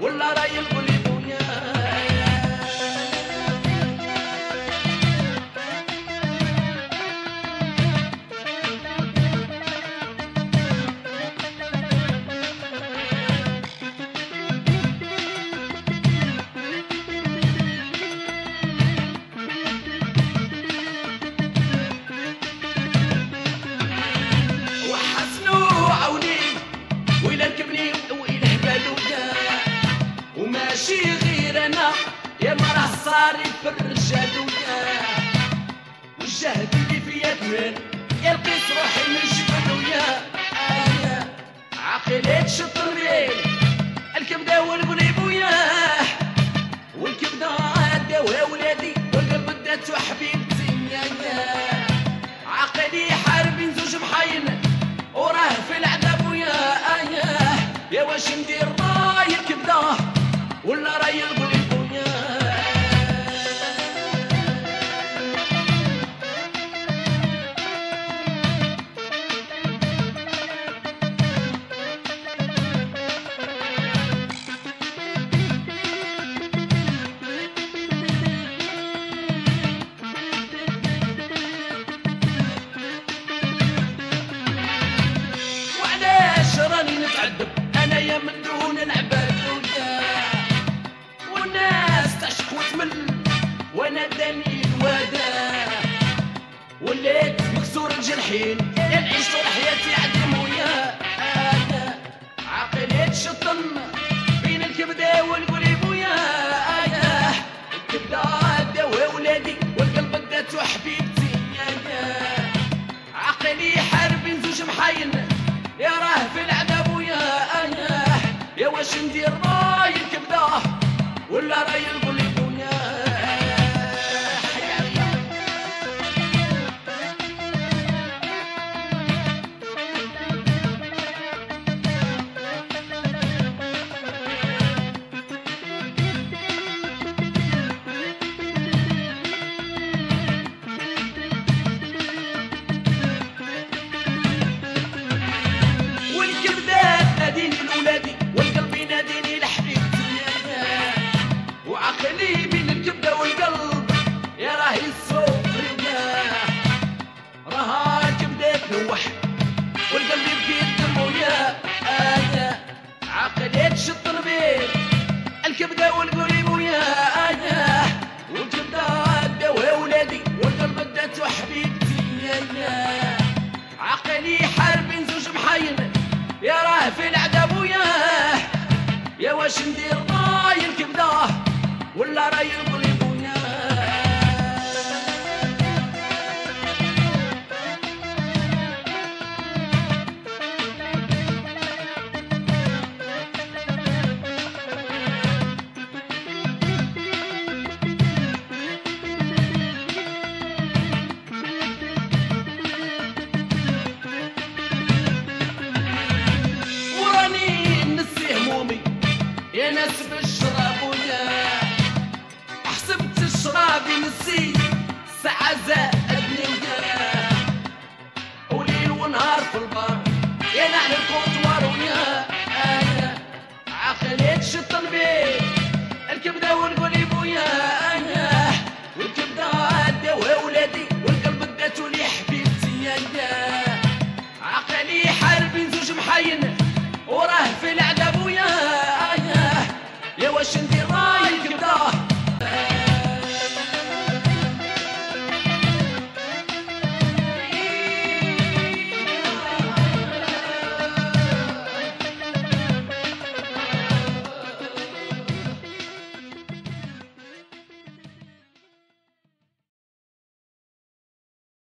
உள்ளறையில் புலி பூஞ்ச عارف الرجال وياه. والجهد اللي في يدهن يلقي روحي من جبل وياه. آه، عقلات شطر الحين يا العيش حياتي عدم وياها أنا شطن بين الكبدة والقريب ويا آية الكبدة دا ولادي والقلب دات وحبيبتي عقلي حارب زوج محاين يا راه في العذاب ويا أنا يا واش ندير راي الكبدة ولا راي القليب